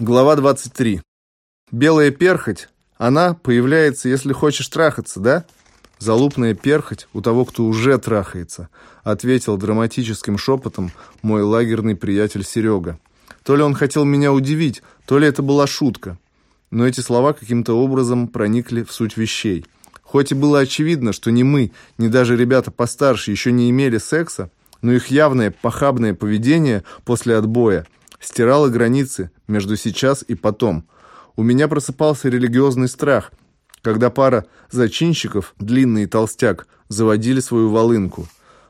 Глава 23. Белая перхоть, она появляется, если хочешь трахаться, да? Залупная перхоть у того, кто уже трахается, ответил драматическим шепотом мой лагерный приятель Серега. То ли он хотел меня удивить, то ли это была шутка. Но эти слова каким-то образом проникли в суть вещей. Хоть и было очевидно, что ни мы, ни даже ребята постарше еще не имели секса, но их явное похабное поведение после отбоя – стирала границы между сейчас и потом. У меня просыпался религиозный страх, когда пара зачинщиков, длинный и толстяк, заводили свою волынку.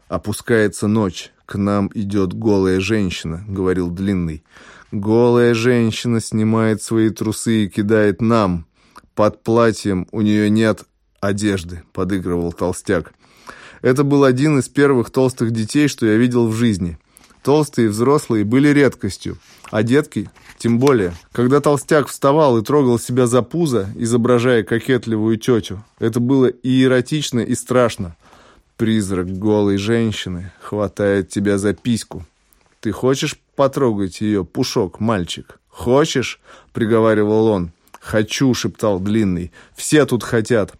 «Опускается ночь, к нам идет голая женщина», — говорил длинный. «Голая женщина снимает свои трусы и кидает нам. Под платьем у нее нет одежды», — подыгрывал толстяк. Это был один из первых толстых детей, что я видел в жизни — Толстые взрослые были редкостью, а детки тем более. Когда толстяк вставал и трогал себя за пузо, изображая кокетливую тетю, это было и эротично, и страшно. Призрак голой женщины хватает тебя за письку. Ты хочешь потрогать ее, пушок, мальчик? Хочешь? приговаривал он. Хочу, шептал длинный. Все тут хотят.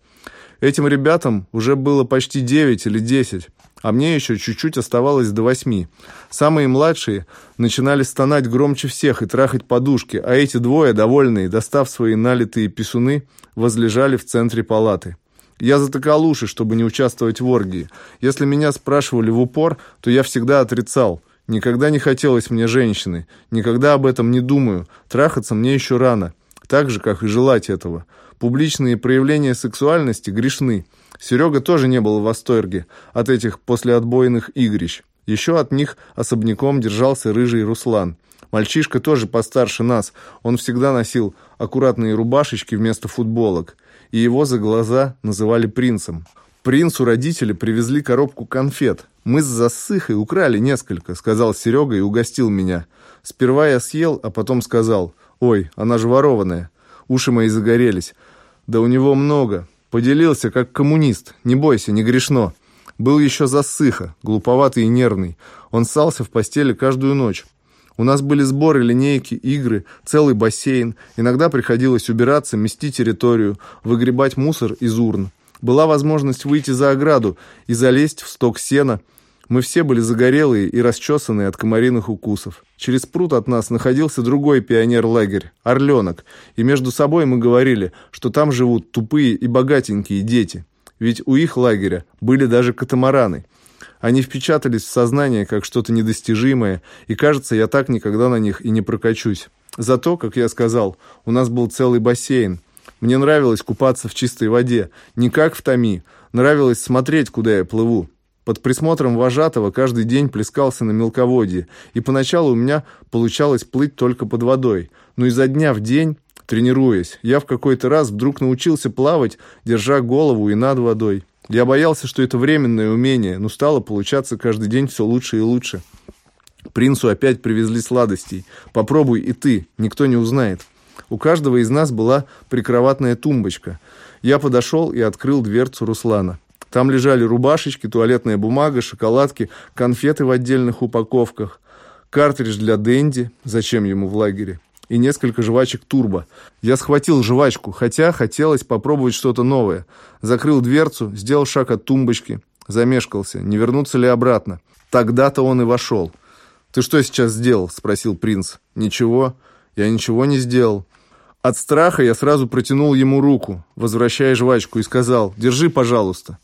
Этим ребятам уже было почти девять или десять а мне еще чуть-чуть оставалось до восьми. Самые младшие начинали стонать громче всех и трахать подушки, а эти двое, довольные, достав свои налитые писуны, возлежали в центре палаты. Я затыкал уши, чтобы не участвовать в оргии. Если меня спрашивали в упор, то я всегда отрицал. Никогда не хотелось мне женщины, никогда об этом не думаю, трахаться мне еще рано, так же, как и желать этого. Публичные проявления сексуальности грешны – Серега тоже не был в восторге от этих послеотбойных игрищ. Еще от них особняком держался рыжий Руслан. Мальчишка тоже постарше нас. Он всегда носил аккуратные рубашечки вместо футболок. И его за глаза называли принцем. Принцу родители привезли коробку конфет. Мы с засыхой украли несколько, сказал Серега и угостил меня. Сперва я съел, а потом сказал, ой, она же ворованная. Уши мои загорелись. Да у него много. Поделился, как коммунист. Не бойся, не грешно. Был еще засыха, глуповатый и нервный. Он ссался в постели каждую ночь. У нас были сборы, линейки, игры, целый бассейн. Иногда приходилось убираться, мести территорию, выгребать мусор из урн. Была возможность выйти за ограду и залезть в сток сена – мы все были загорелые и расчесанные от комариных укусов. Через пруд от нас находился другой пионер-лагерь, Орленок, и между собой мы говорили, что там живут тупые и богатенькие дети. Ведь у их лагеря были даже катамараны. Они впечатались в сознание как что-то недостижимое, и, кажется, я так никогда на них и не прокачусь. Зато, как я сказал, у нас был целый бассейн. Мне нравилось купаться в чистой воде, не как в Томи, нравилось смотреть, куда я плыву. Под присмотром вожатого каждый день плескался на мелководье, и поначалу у меня получалось плыть только под водой. Но изо дня в день, тренируясь, я в какой-то раз вдруг научился плавать, держа голову и над водой. Я боялся, что это временное умение, но стало получаться каждый день все лучше и лучше. Принцу опять привезли сладостей. Попробуй и ты, никто не узнает. У каждого из нас была прикроватная тумбочка. Я подошел и открыл дверцу Руслана. Там лежали рубашечки, туалетная бумага, шоколадки, конфеты в отдельных упаковках, картридж для Дэнди, зачем ему в лагере, и несколько жвачек турбо. Я схватил жвачку, хотя хотелось попробовать что-то новое. Закрыл дверцу, сделал шаг от тумбочки, замешкался, не вернуться ли обратно. Тогда-то он и вошел. «Ты что сейчас сделал?» – спросил принц. «Ничего. Я ничего не сделал». От страха я сразу протянул ему руку, возвращая жвачку, и сказал «Держи, пожалуйста».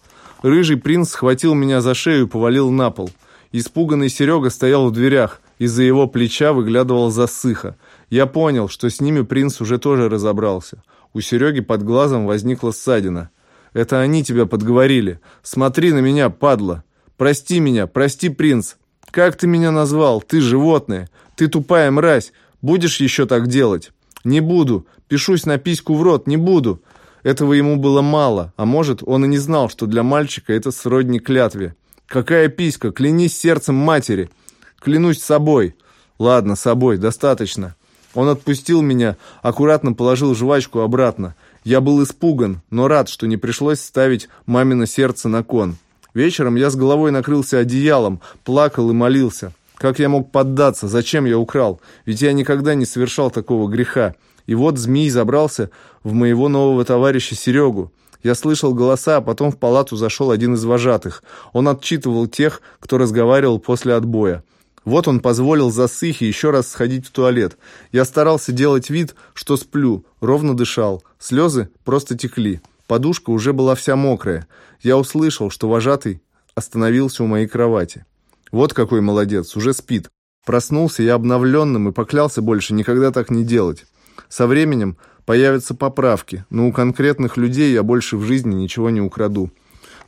Рыжий принц схватил меня за шею и повалил на пол. Испуганный Серега стоял в дверях. Из-за его плеча выглядывал засыха. Я понял, что с ними принц уже тоже разобрался. У Сереги под глазом возникла ссадина. «Это они тебя подговорили. Смотри на меня, падла. Прости меня, прости, принц. Как ты меня назвал? Ты животное. Ты тупая мразь. Будешь еще так делать?» «Не буду. Пишусь на письку в рот. Не буду. Этого ему было мало, а может, он и не знал, что для мальчика это сродни клятве. «Какая писька? Клянись сердцем матери!» «Клянусь собой!» «Ладно, собой, достаточно!» Он отпустил меня, аккуратно положил жвачку обратно. Я был испуган, но рад, что не пришлось ставить мамино сердце на кон. Вечером я с головой накрылся одеялом, плакал и молился. Как я мог поддаться? Зачем я украл? Ведь я никогда не совершал такого греха. И вот змей забрался в моего нового товарища Серегу. Я слышал голоса, а потом в палату зашел один из вожатых. Он отчитывал тех, кто разговаривал после отбоя. Вот он позволил засыхе еще раз сходить в туалет. Я старался делать вид, что сплю, ровно дышал. Слезы просто текли. Подушка уже была вся мокрая. Я услышал, что вожатый остановился у моей кровати. Вот какой молодец, уже спит. Проснулся я обновленным и поклялся больше никогда так не делать. Со временем появятся поправки, но у конкретных людей я больше в жизни ничего не украду.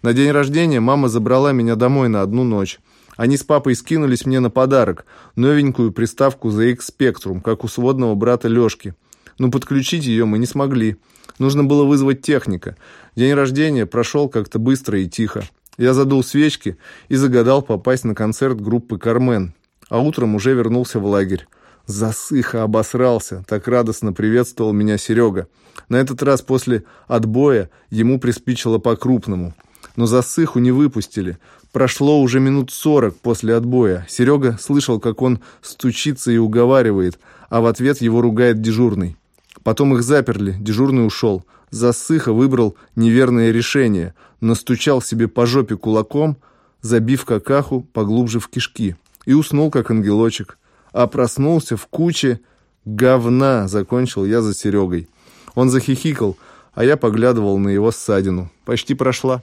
На день рождения мама забрала меня домой на одну ночь. Они с папой скинулись мне на подарок, новенькую приставку ZX Spectrum, как у сводного брата Лешки. Но подключить ее мы не смогли. Нужно было вызвать техника. День рождения прошел как-то быстро и тихо. Я задул свечки и загадал попасть на концерт группы «Кармен». А утром уже вернулся в лагерь. Засыха обосрался, так радостно приветствовал меня Серега. На этот раз после отбоя ему приспичило по-крупному. Но засыху не выпустили. Прошло уже минут сорок после отбоя. Серега слышал, как он стучится и уговаривает, а в ответ его ругает дежурный. Потом их заперли, дежурный ушел. Засыха выбрал неверное решение, настучал себе по жопе кулаком, забив какаху поглубже в кишки, и уснул, как ангелочек а проснулся в куче говна, закончил я за Серегой. Он захихикал, а я поглядывал на его ссадину. Почти прошла.